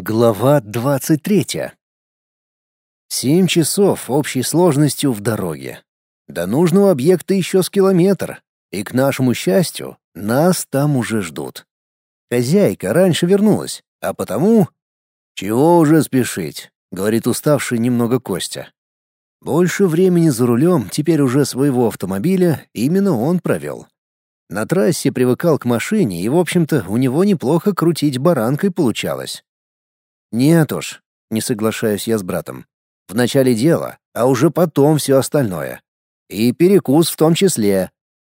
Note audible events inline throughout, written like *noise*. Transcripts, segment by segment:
Глава 23. Семь часов общей сложностью в дороге. До нужного объекта еще с километр, и, к нашему счастью, нас там уже ждут. Хозяйка раньше вернулась, а потому... «Чего уже спешить?» — говорит уставший немного Костя. Больше времени за рулем, теперь уже своего автомобиля, именно он провел. На трассе привыкал к машине, и, в общем-то, у него неплохо крутить баранкой получалось. «Нет уж», — не соглашаюсь я с братом. «В начале дела, а уже потом все остальное. И перекус в том числе.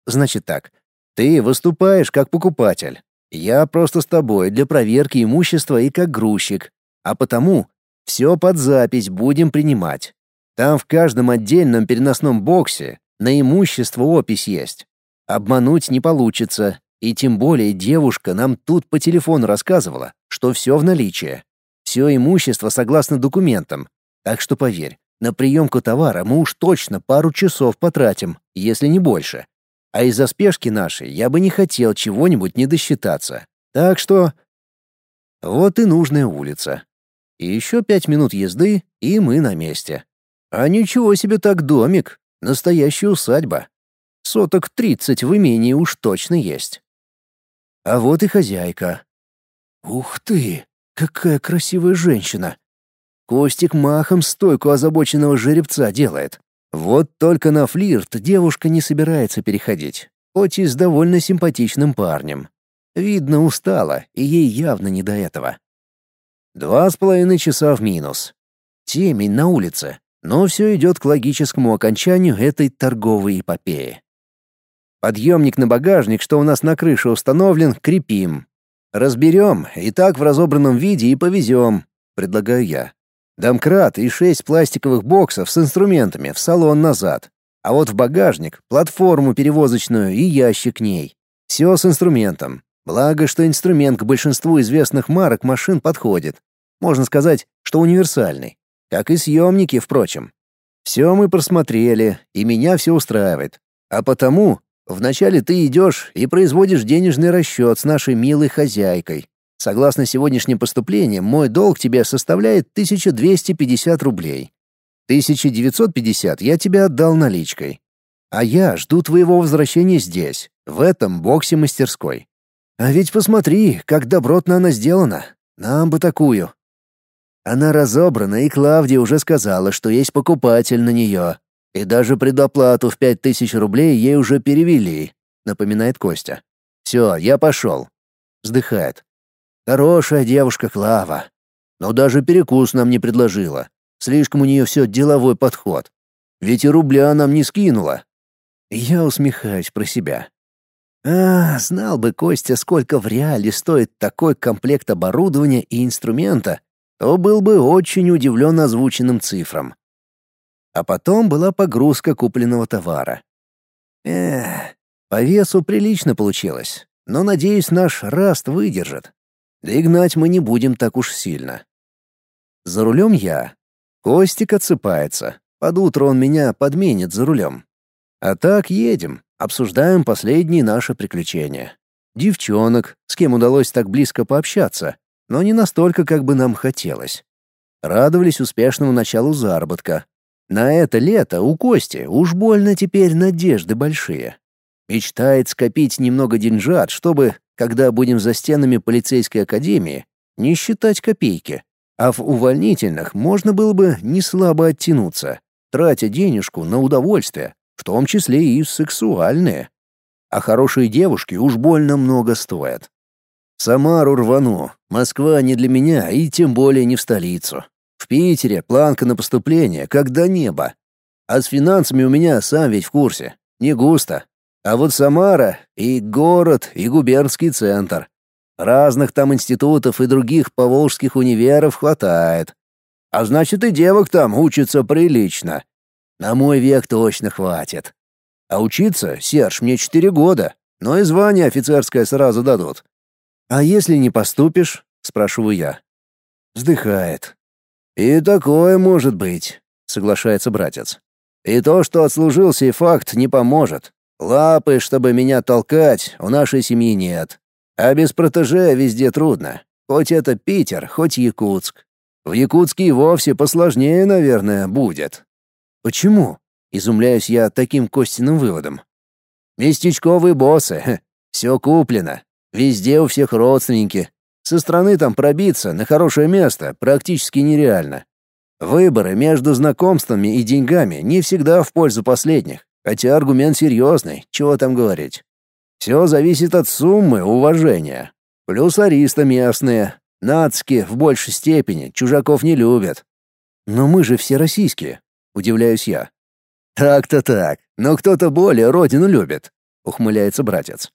Значит так, ты выступаешь как покупатель. Я просто с тобой для проверки имущества и как грузчик. А потому все под запись будем принимать. Там в каждом отдельном переносном боксе на имущество опись есть. Обмануть не получится, и тем более девушка нам тут по телефону рассказывала, что все в наличии. Все имущество согласно документам. Так что поверь, на приемку товара мы уж точно пару часов потратим, если не больше. А из-за спешки нашей я бы не хотел чего-нибудь не досчитаться. Так что... Вот и нужная улица. И еще пять минут езды, и мы на месте. А ничего себе так домик. Настоящая усадьба. Соток тридцать в имении уж точно есть. А вот и хозяйка. Ух ты, какая красивая женщина. Костик махом стойку озабоченного жеребца делает. Вот только на флирт девушка не собирается переходить, хоть и с довольно симпатичным парнем. Видно, устала, и ей явно не до этого. Два с половиной часа в минус. Темень на улице, но все идет к логическому окончанию этой торговой эпопеи. Подъемник на багажник, что у нас на крыше установлен, крепим. Разберем, и так в разобранном виде и повезем, предлагаю я. Домкрат и шесть пластиковых боксов с инструментами в салон назад. А вот в багажник, платформу перевозочную и ящик к ней. Все с инструментом. Благо, что инструмент к большинству известных марок машин подходит. Можно сказать, что универсальный. Как и съемники, впрочем. Все мы просмотрели, и меня все устраивает. А потому вначале ты идешь и производишь денежный расчет с нашей милой хозяйкой. Согласно сегодняшним поступлениям, мой долг тебе составляет 1250 рублей. 1950 я тебе отдал наличкой. А я жду твоего возвращения здесь, в этом боксе-мастерской. А ведь посмотри, как добротно она сделана. Нам бы такую. Она разобрана, и Клавдия уже сказала, что есть покупатель на нее. И даже предоплату в пять тысяч рублей ей уже перевели, напоминает Костя. Все, я пошел. Вздыхает. Хорошая девушка Клава. Но даже перекус нам не предложила. Слишком у нее все деловой подход. Ведь и рубля нам не скинула. Я усмехаюсь про себя. А, знал бы Костя, сколько в реале стоит такой комплект оборудования и инструмента, то был бы очень удивлен озвученным цифрам. А потом была погрузка купленного товара. Эх, по весу прилично получилось, но, надеюсь, наш раст выдержит. Да и гнать мы не будем так уж сильно. За рулем я. Костик отсыпается. Под утро он меня подменит за рулем. А так едем, обсуждаем последние наши приключения. Девчонок, с кем удалось так близко пообщаться, но не настолько, как бы нам хотелось. Радовались успешному началу заработка. На это лето у Кости уж больно теперь надежды большие. Мечтает скопить немного деньжат, чтобы, когда будем за стенами полицейской академии, не считать копейки, а в увольнительных можно было бы не слабо оттянуться, тратя денежку на удовольствие, в том числе и сексуальные. А хорошие девушки уж больно много стоят. Самару рвану. Москва не для меня, и тем более не в столицу. В Питере планка на поступление, как до неба. А с финансами у меня сам ведь в курсе. Не густо. А вот Самара и город, и губернский центр. Разных там институтов и других поволжских универов хватает. А значит, и девок там учатся прилично. На мой век точно хватит. А учиться, Серж, мне четыре года, но и звание офицерское сразу дадут. «А если не поступишь?» — спрашиваю я. Вздыхает. «И такое может быть», — соглашается братец. «И то, что отслужил сей факт, не поможет. Лапы, чтобы меня толкать, у нашей семьи нет. А без протеже везде трудно. Хоть это Питер, хоть Якутск. В Якутске и вовсе посложнее, наверное, будет. Почему? Изумляюсь я таким Костиным выводом. Местечковые боссы. *laughs* Все куплено. Везде у всех родственники. Со стороны там пробиться на хорошее место практически нереально. Выборы между знакомствами и деньгами не всегда в пользу последних, хотя аргумент серьезный, чего там говорить. Все зависит от суммы уважения. Плюс аристы местные. Нацки в большей степени чужаков не любят. Но мы же все российские, удивляюсь я. Так-то так, но кто-то более родину любит, ухмыляется братец.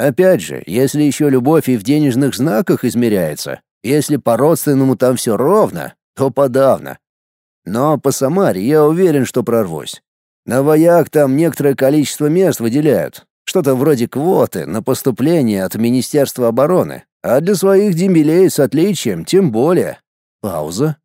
Опять же, если еще любовь и в денежных знаках измеряется, если по-родственному там все ровно, то подавно. Но по Самаре я уверен, что прорвусь. На вояк там некоторое количество мест выделяют, что-то вроде квоты на поступление от Министерства обороны, а для своих дембелей с отличием тем более. Пауза.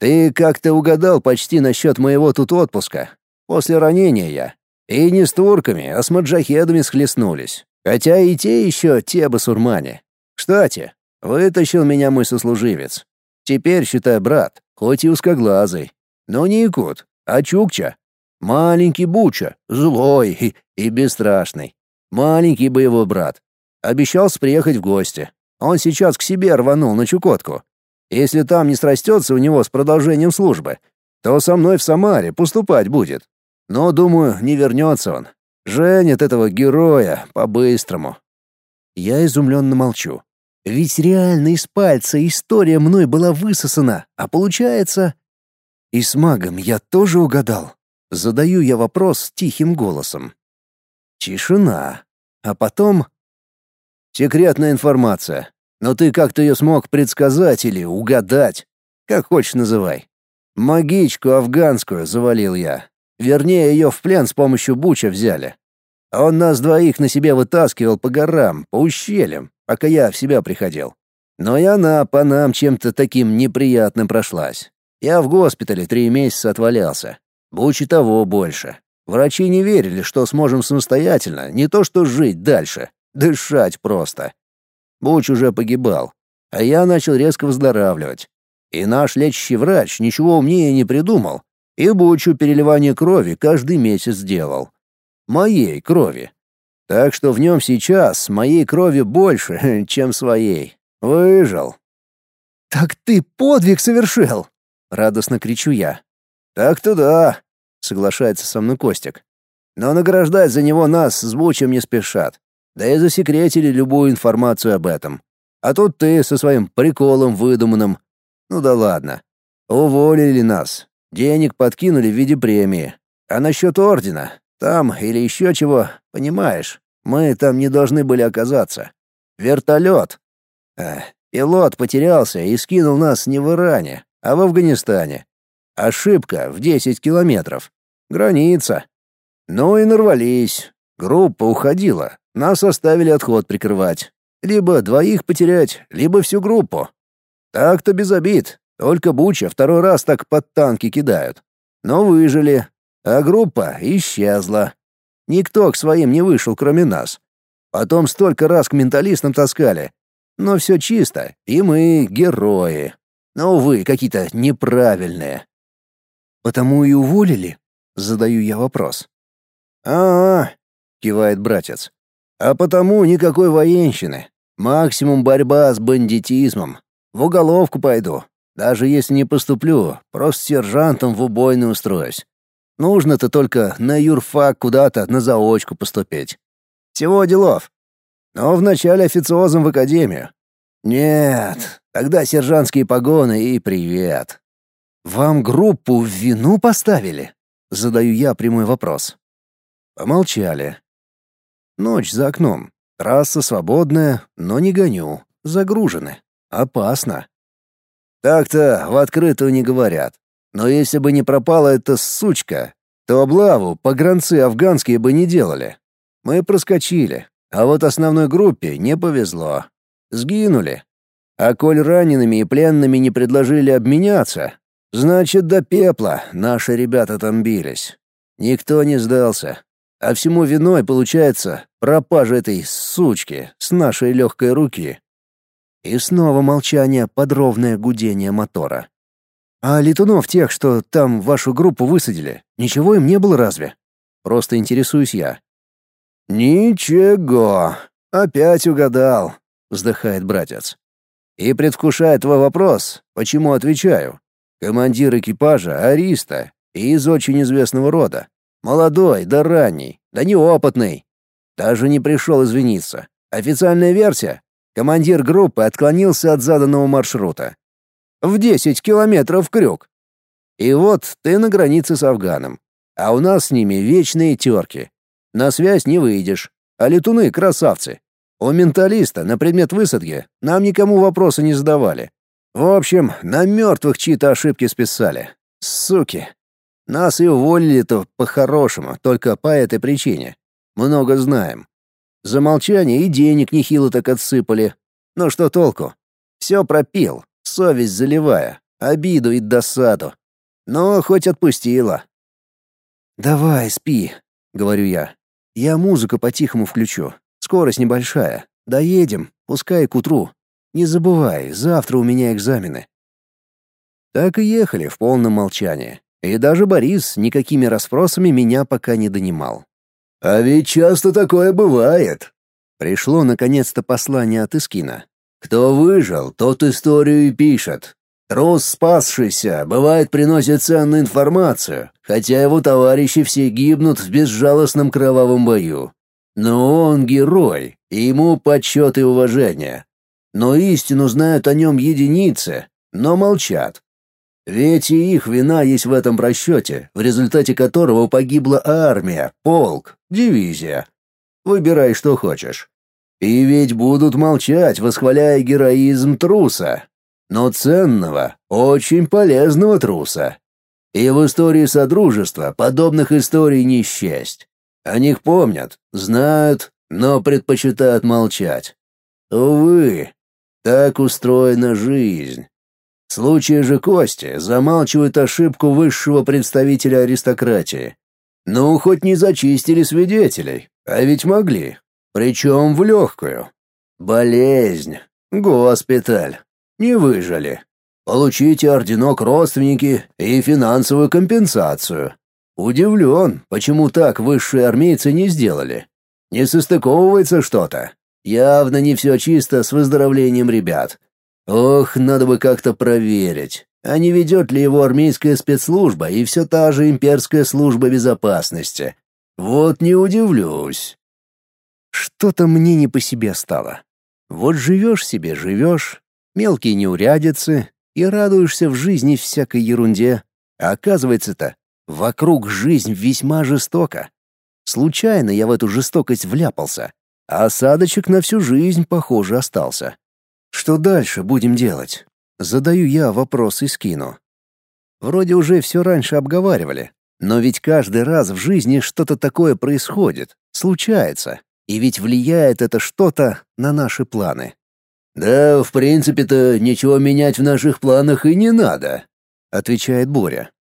Ты как-то угадал почти насчет моего тут отпуска. После ранения я. И не с турками, а с маджахедами схлестнулись. Хотя и те еще те басурмане. Кстати, вытащил меня мой сослуживец. Теперь, считай, брат, хоть и узкоглазый. Но не якут, а чукча. Маленький буча, злой и, *laughs* и бесстрашный. Маленький боевой брат. Обещался приехать в гости. Он сейчас к себе рванул на Чукотку. Если там не срастется у него с продолжением службы, то со мной в Самаре поступать будет. Но, думаю, не вернется он. Женит этого героя по-быстрому. Я изумленно молчу. Ведь реально из пальца история мной была высосана, а получается... И с магом я тоже угадал. Задаю я вопрос тихим голосом. Тишина. А потом... Секретная информация. Но ты как-то ее смог предсказать или угадать. Как хочешь называй. Магичку афганскую завалил я. Вернее, ее в плен с помощью Буча взяли. Он нас двоих на себе вытаскивал по горам, по ущельям, пока я в себя приходил. Но и она по нам чем-то таким неприятным прошлась. Я в госпитале три месяца отвалялся. Буч и того больше. Врачи не верили, что сможем самостоятельно, не то что жить дальше, дышать просто. Буч уже погибал, а я начал резко выздоравливать. И наш лечащий врач ничего умнее не придумал, и Бучу переливание крови каждый месяц делал. Моей крови. Так что в нем сейчас моей крови больше, *laughs* чем своей. Выжил. «Так ты подвиг совершил!» — радостно кричу я. «Так-то да», — соглашается со мной Костик. «Но награждать за него нас с Бучем не спешат. Да и засекретили любую информацию об этом. А тут ты со своим приколом выдуманным. Ну да ладно. Уволили нас, Денег подкинули в виде премии. А насчет ордена, там или еще чего, понимаешь, мы там не должны были оказаться. Вертолет. Эх, пилот потерялся и скинул нас не в Иране, а в Афганистане. Ошибка в 10 километров. Граница. Ну и нарвались. Группа уходила. Нас оставили отход прикрывать. Либо двоих потерять, либо всю группу. Так-то без обид. Только Буча второй раз так под танки кидают. Но выжили, а группа исчезла. Никто к своим не вышел, кроме нас. Потом столько раз к менталистам таскали. Но все чисто, и мы герои. Но, увы, какие-то неправильные. «Потому и уволили?» — задаю я вопрос. «А-а», — кивает братец. «А потому никакой военщины. Максимум борьба с бандитизмом. В уголовку пойду. Даже если не поступлю, просто сержантом в убойный устроюсь. Нужно-то только на юрфак куда-то на заочку поступить. Всего делов. Но вначале официозом в академию. Нет, тогда сержантские погоны и привет. Вам группу в вину поставили? Задаю я прямой вопрос. Помолчали. Ночь за окном. Трасса свободная, но не гоню. Загружены. Опасно. Так-то в открытую не говорят. Но если бы не пропала эта сучка, то облаву погранцы афганские бы не делали. Мы проскочили, а вот основной группе не повезло. Сгинули. А коль ранеными и пленными не предложили обменяться, значит, до пепла наши ребята там бились. Никто не сдался. А всему виной, получается, пропажа этой сучки с нашей легкой руки. И снова молчание под ровное гудение мотора. «А летунов тех, что там вашу группу высадили, ничего им не было разве?» Просто интересуюсь я. «Ничего, опять угадал», — вздыхает братец. «И предвкушая твой вопрос, почему отвечаю. Командир экипажа Ариста и из очень известного рода. Молодой, да ранний, да неопытный. Даже не пришел извиниться. Официальная версия Командир группы отклонился от заданного маршрута. В 10 километров крюк. И вот ты на границе с Афганом. А у нас с ними вечные терки. На связь не выйдешь. А летуны — красавцы. У менталиста на предмет высадки нам никому вопросы не задавали. В общем, на мертвых чьи-то ошибки списали. Суки. Нас и уволили-то по-хорошему, только по этой причине. Много знаем. За молчание и денег нехило так отсыпали. Но что толку? Все пропил, совесть заливая, обиду и досаду. Но хоть отпустила. «Давай, спи», — говорю я. «Я музыку по-тихому включу. Скорость небольшая. Доедем, пускай к утру. Не забывай, завтра у меня экзамены». Так и ехали в полном молчании. И даже Борис никакими расспросами меня пока не донимал. А ведь часто такое бывает. Пришло наконец-то послание от Искина. Кто выжил, тот историю и пишет. Трус, спасшийся, бывает приносит ценную информацию, хотя его товарищи все гибнут в безжалостном кровавом бою. Но он герой, и ему почет и уважение. Но истину знают о нем единицы, но молчат. Ведь и их вина есть в этом просчете, в результате которого погибла армия, полк, дивизия. Выбирай, что хочешь. И ведь будут молчать, восхваляя героизм труса. Но ценного, очень полезного труса. И в истории Содружества подобных историй не счесть. О них помнят, знают, но предпочитают молчать. Увы, так устроена жизнь. В случае же Кости замалчивают ошибку высшего представителя аристократии. Ну, хоть не зачистили свидетелей, а ведь могли. Причем в легкую. Болезнь. Госпиталь. Не выжили. Получите орденок родственники и финансовую компенсацию. Удивлен, почему так высшие армейцы не сделали. Не состыковывается что-то. Явно не все чисто с выздоровлением ребят. Ох, надо бы как-то проверить, а не ведет ли его армейская спецслужба и все та же имперская служба безопасности. Вот не удивлюсь. Что-то мне не по себе стало. Вот живешь себе, живешь, мелкие неурядицы, и радуешься в жизни всякой ерунде. А оказывается-то, вокруг жизнь весьма жестока. Случайно я в эту жестокость вляпался, а осадочек на всю жизнь, похоже, остался. Что дальше будем делать? Задаю я вопрос и скину. Вроде уже все раньше обговаривали, но ведь каждый раз в жизни что-то такое происходит, случается, и ведь влияет это что-то на наши планы. «Да, в принципе-то ничего менять в наших планах и не надо», — отвечает Боря.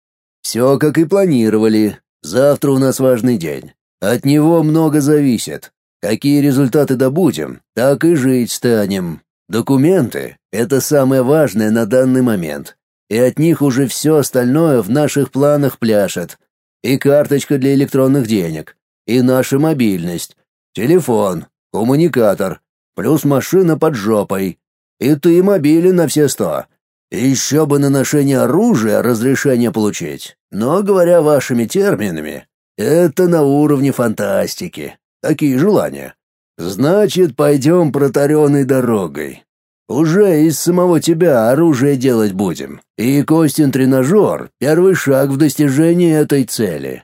«Все как и планировали. Завтра у нас важный день. От него много зависит. Какие результаты добудем, так и жить станем. Документы — это самое важное на данный момент, и от них уже все остальное в наших планах пляшет. И карточка для электронных денег, и наша мобильность, телефон, коммуникатор, плюс машина под жопой, и ты мобилен на все сто. Еще бы на ношение оружия разрешение получить, но, говоря вашими терминами, это на уровне фантастики. Такие желания. Значит, пойдем протаренной дорогой. Уже из самого тебя оружие делать будем. И Костин тренажер — первый шаг в достижении этой цели.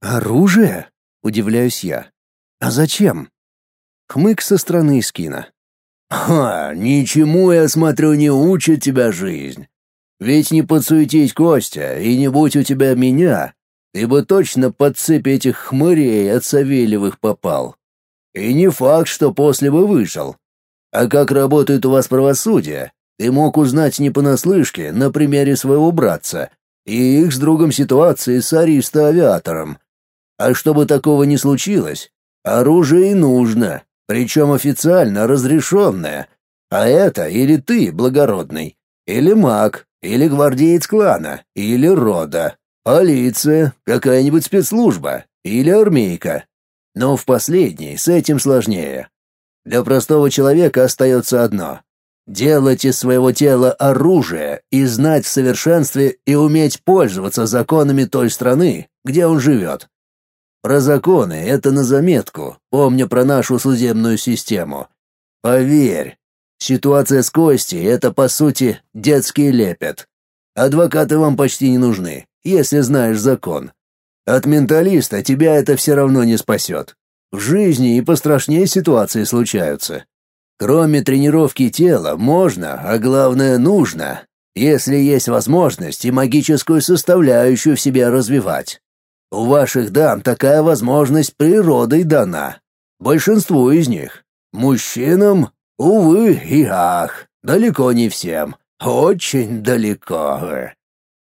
Оружие? Удивляюсь я. А зачем? Хмык со стороны скина. Ха, ничему, я смотрю, не учит тебя жизнь. Ведь не подсуетись, Костя, и не будь у тебя меня, ты бы точно под цепь этих хмырей от Савельевых попал. И не факт, что после бы вышел. А как работает у вас правосудие, ты мог узнать не понаслышке на примере своего братца и их с другом ситуации с аристоавиатором. А чтобы такого не случилось, оружие и нужно, причем официально разрешенное, А это или ты, благородный, или маг, или гвардеец клана, или рода, полиция, какая-нибудь спецслужба, или армейка. Но в последней с этим сложнее. Для простого человека остается одно — делать из своего тела оружие и знать в совершенстве и уметь пользоваться законами той страны, где он живет. Про законы — это на заметку, помня про нашу судебную систему. Поверь, ситуация с Костей — это, по сути, детский лепет. Адвокаты вам почти не нужны, если знаешь закон. От менталиста тебя это все равно не спасет. В жизни и пострашнее ситуации случаются. Кроме тренировки тела можно, а главное нужно, если есть возможность и магическую составляющую в себе развивать. У ваших дам такая возможность природой дана. Большинству из них. Мужчинам, увы и ах, далеко не всем. Очень далеко.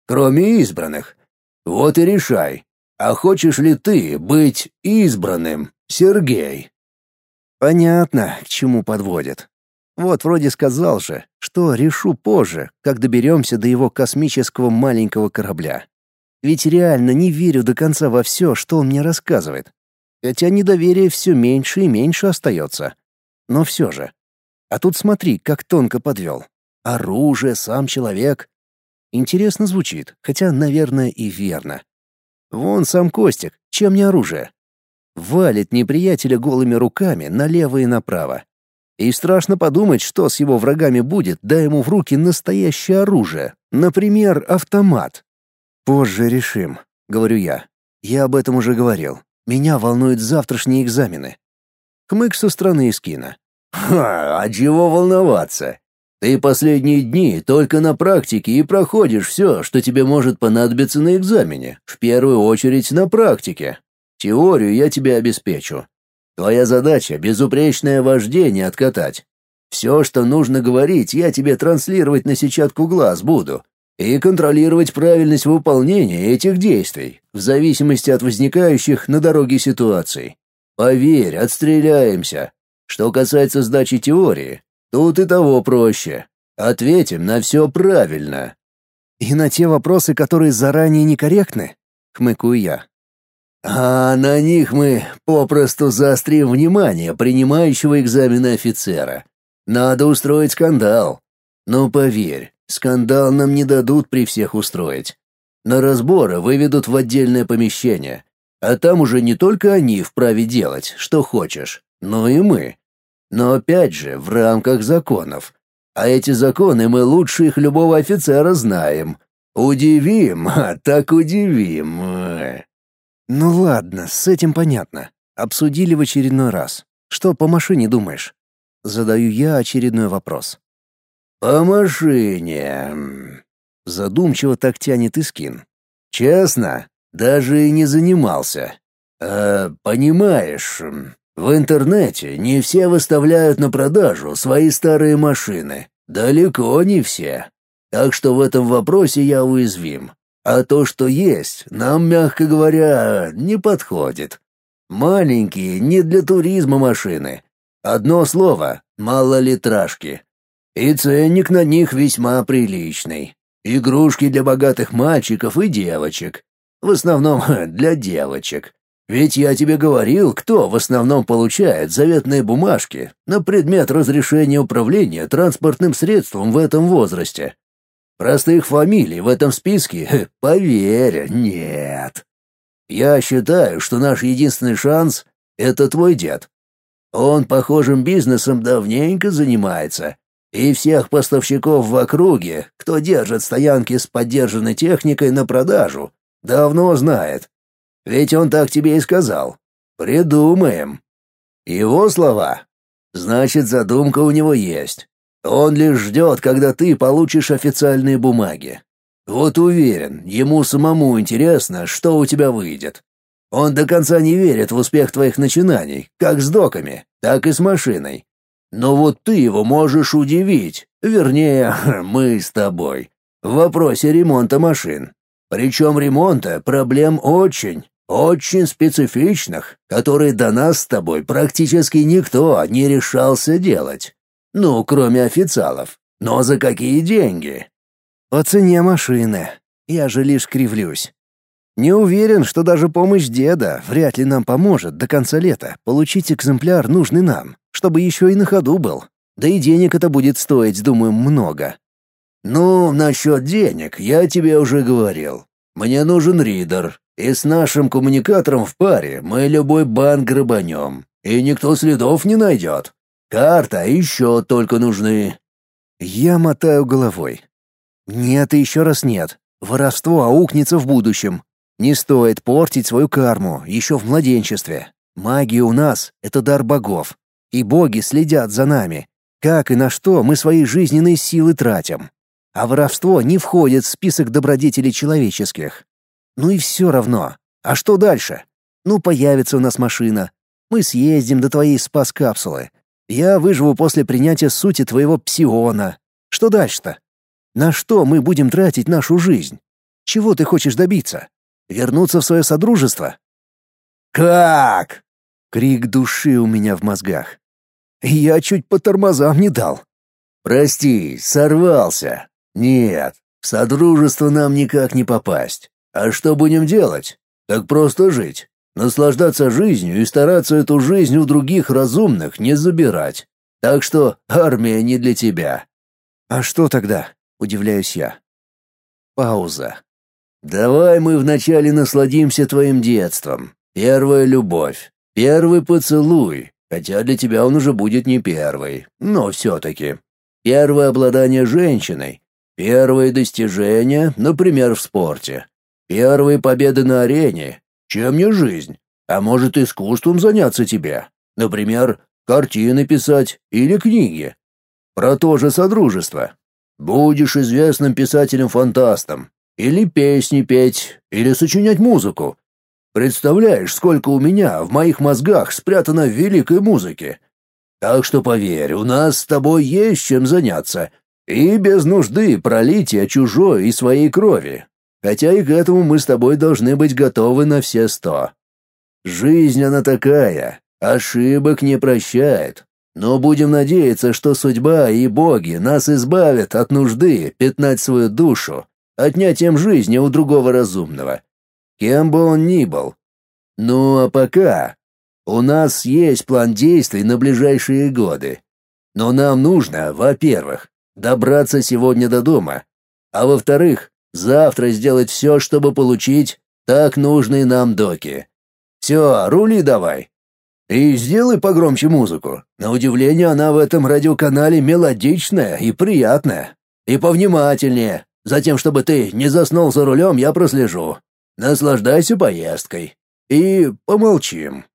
Кроме избранных. Вот и решай, а хочешь ли ты быть избранным, Сергей? Понятно, к чему подводит. Вот вроде сказал же, что решу позже, как доберемся до его космического маленького корабля. Ведь реально не верю до конца во все, что он мне рассказывает. Хотя недоверие все меньше и меньше остается. Но все же. А тут смотри, как тонко подвел. Оружие, сам человек. Интересно звучит, хотя, наверное, и верно. Вон сам Костик, чем не оружие. Валит неприятеля голыми руками налево и направо. И страшно подумать, что с его врагами будет, дай ему в руки настоящее оружие, например, автомат. «Позже решим», — говорю я. «Я об этом уже говорил. Меня волнуют завтрашние экзамены». Хмык со стороны Искина. «Ха, а чего волноваться? Ты последние дни только на практике и проходишь все, что тебе может понадобиться на экзамене, в первую очередь на практике. Теорию я тебе обеспечу. Твоя задача — безупречное вождение откатать. Все, что нужно говорить, я тебе транслировать на сетчатку глаз буду, и контролировать правильность выполнения этих действий в зависимости от возникающих на дороге ситуаций. Поверь, отстреляемся. Что касается сдачи теории, тут и того проще. Ответим на все правильно. И на те вопросы, которые заранее некорректны, хмыкаю я. А на них мы попросту заострим внимание принимающего экзамены офицера. Надо устроить скандал. Но поверь, Скандал нам не дадут при всех устроить. На разборы выведут в отдельное помещение, а там уже не только они вправе делать, что хочешь, но и мы. Но опять же, в рамках законов. А эти законы мы лучше их любого офицера знаем. Удивим, *laughs* а так удивим. Ну ладно, с этим понятно. Обсудили в очередной раз. Что по машине думаешь? Задаю я очередной вопрос. «По машине...» Задумчиво так тянет Искин. «Честно, даже и не занимался. А, понимаешь, в интернете не все выставляют на продажу свои старые машины. Далеко не все. Так что в этом вопросе я уязвим. А то, что есть, нам, мягко говоря, не подходит. Маленькие, не для туризма машины. Одно слово — малолитражки. И ценник на них весьма приличный. Игрушки для богатых мальчиков и девочек. В основном *laughs* для девочек. Ведь я тебе говорил, кто в основном получает заветные бумажки на предмет разрешения управления транспортным средством в этом возрасте. Простых фамилий в этом списке, *laughs* поверь, нет. Я считаю, что наш единственный шанс — это твой дед. Он похожим бизнесом давненько занимается и всех поставщиков в округе, кто держит стоянки с поддержанной техникой на продажу, давно знает. Ведь он так тебе и сказал. Придумаем. Его слова. Значит, задумка у него есть. Он лишь ждет, когда ты получишь официальные бумаги. Вот уверен, ему самому интересно, что у тебя выйдет. Он до конца не верит в успех твоих начинаний, как с доками, так и с машиной. Но вот ты его можешь удивить, вернее, *laughs* мы с тобой, в вопросе ремонта машин. Причем ремонта проблем очень, очень специфичных, которые до нас с тобой практически никто не решался делать. Ну, кроме официалов. Но за какие деньги? По цене машины. Я же лишь кривлюсь. Не уверен, что даже помощь деда вряд ли нам поможет до конца лета получить экземпляр нужный нам, чтобы еще и на ходу был. Да и денег это будет стоить, думаю, много. Ну, насчет денег я тебе уже говорил. Мне нужен ридер, и с нашим коммуникатором в паре мы любой банк грабанем, и никто следов не найдет. Карта счет только нужны». Я мотаю головой. «Нет и еще раз нет. Воровство аукнется в будущем. Не стоит портить свою карму еще в младенчестве. Магия у нас — это дар богов. И боги следят за нами. Как и на что мы свои жизненные силы тратим. А воровство не входит в список добродетелей человеческих. Ну и все равно. А что дальше? Ну, появится у нас машина. Мы съездим до твоей спас-капсулы. Я выживу после принятия сути твоего псиона. Что дальше-то? На что мы будем тратить нашу жизнь? Чего ты хочешь добиться? Вернуться в свое содружество? «Как?» — крик души у меня в мозгах. Я чуть по тормозам не дал. «Прости, сорвался. Нет, в содружество нам никак не попасть. А что будем делать? Так просто жить. Наслаждаться жизнью и стараться эту жизнь у других разумных не забирать. Так что армия не для тебя. А что тогда? Удивляюсь я. Пауза. Давай мы вначале насладимся твоим детством. Первая любовь. Первый поцелуй. Хотя для тебя он уже будет не первый, но все-таки. Первое обладание женщиной. Первые достижения, например, в спорте. Первые победы на арене. Чем не жизнь? А может, искусством заняться тебе? Например, картины писать или книги. Про то же содружество. Будешь известным писателем-фантастом. Или песни петь, или сочинять музыку. Представляешь, сколько у меня в моих мозгах спрятано великой музыки. Так что поверь, у нас с тобой есть чем заняться. И без нужды пролития чужой и своей крови. Хотя и к этому мы с тобой должны быть готовы на все сто. Жизнь она такая, ошибок не прощает. Но будем надеяться, что судьба и боги нас избавят от нужды пятнать свою душу отнятием жизни у другого разумного. Кем бы он ни был. Ну а пока у нас есть план действий на ближайшие годы. Но нам нужно, во-первых, добраться сегодня до дома, а во-вторых, Завтра сделать все, чтобы получить так нужные нам доки. Все, рули давай. И сделай погромче музыку. На удивление, она в этом радиоканале мелодичная и приятная. И повнимательнее. Затем, чтобы ты не заснул за рулем, я прослежу. Наслаждайся поездкой. И помолчим.